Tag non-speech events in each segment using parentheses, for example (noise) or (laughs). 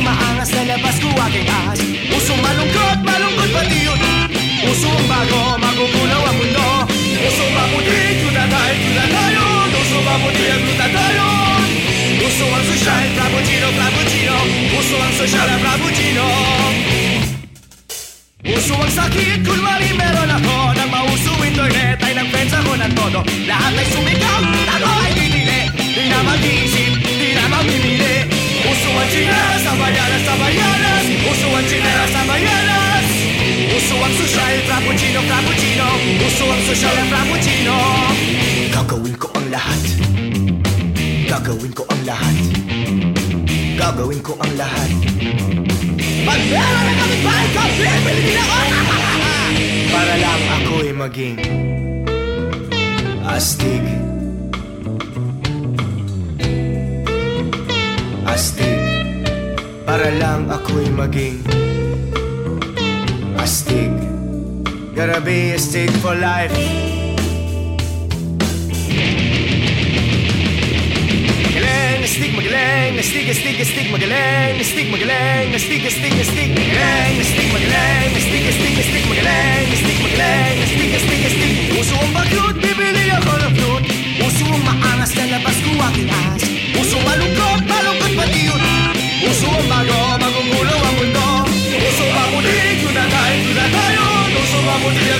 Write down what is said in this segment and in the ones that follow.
sa labas ko aking ahas. Puso malungkot, malungkot pati yun. Puso ang bago, magugulaw ang mundo. Puso maputi, kuda tayo, kuda tayo. Puso maputi, kuda tayo. Puso ang sosyal, frappuccino, frappuccino. Puso ang sosyal, frappuccino. Puso ang sakit, kunwari meron ako. Nang mauso internet ay nag-friends ako ng todo. Lahat ay sumigaw, Puso ang sosyal, frappuccino, frappuccino. Puso ang sosyal, frappuccino. Gagawin ko ang lahat. Gagawin ko ang lahat. Gagawin ko ang lahat. Pag meron na kami bahay ko, bibili din ako! (laughs) Para lang ako'y maging Astig. Astig. Para lang ako'y maging Astig Gotta be a stick for life. Magaling, astig, magaling Astig, astig, astig, magaling Astig, magaling Astig, astig, astig, magaling Astig, magaling Astig,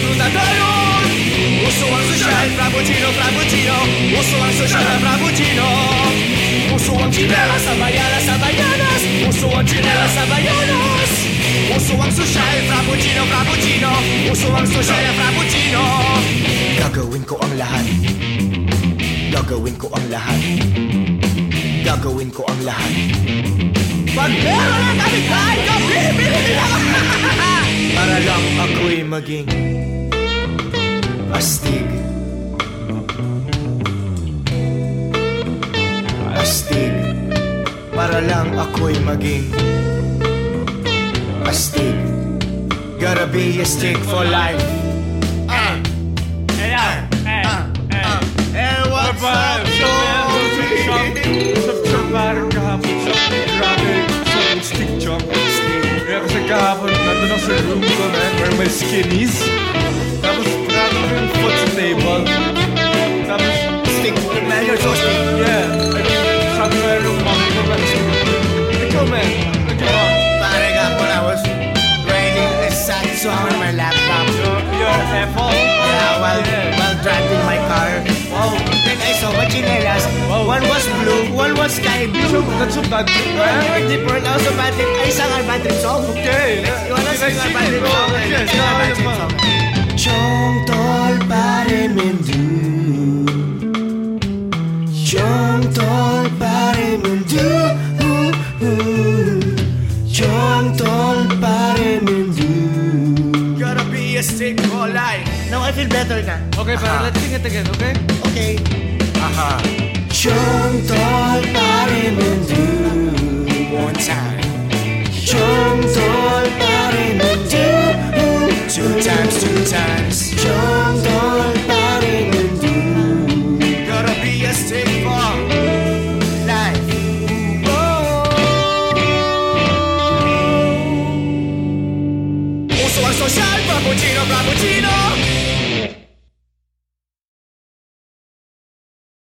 Frapputatarius 我说王孙帅，弗布吉诺，弗布吉诺，我说王孙帅，弗布吉诺。我说王吉奈拉，萨巴亚拉，萨巴亚拉，我说王吉奈拉，萨巴亚拉。我说王孙帅，弗布吉诺，弗布吉诺，我说王孙帅，弗布吉诺。Gagawin ko ang lahat. Gagawin ko ang lahat. Gagawin ko ang lahat. Pag meron ang aming kahit gabi, maging Astig. Astig. Para lang ako'y maging Astig. Gotta be a stick for life. Ah, Ayan, eh, eh. Eh, what's Bye-bye. up, So, man, nandun ako sa room ko, man, where my skin is. Tapos, parang ko yung foot table. Tapos, Stick, man, you're so stick yeah, I mean, sabi ko yung mom ko, man, stick. Ikaw, man, nagawa. When I was writing a sad song on my laptop Your, your effort. Yeah, while, while driving my car Wow. Then I saw my chinelas Wow. One was blue, one was sky blue That's a bad trip, They man. were different. Also bad trip. Ay, isang ang bad trip song. Okay. You wanna sing our bad trip song? yes, our bad trip yeah, song. Chong tol pare mendu Chong tol pare mendu Chong tol pare mendu Gotta be a stick for life Now I feel better na Okay, pero let's sing it again, okay? Okay Aha Schon doll bare, men One time. Schon doll bare, Two times, two times. Schon doll bare, Gotta be a stick for oh. Oh, Social Frappuccino, Frappuccino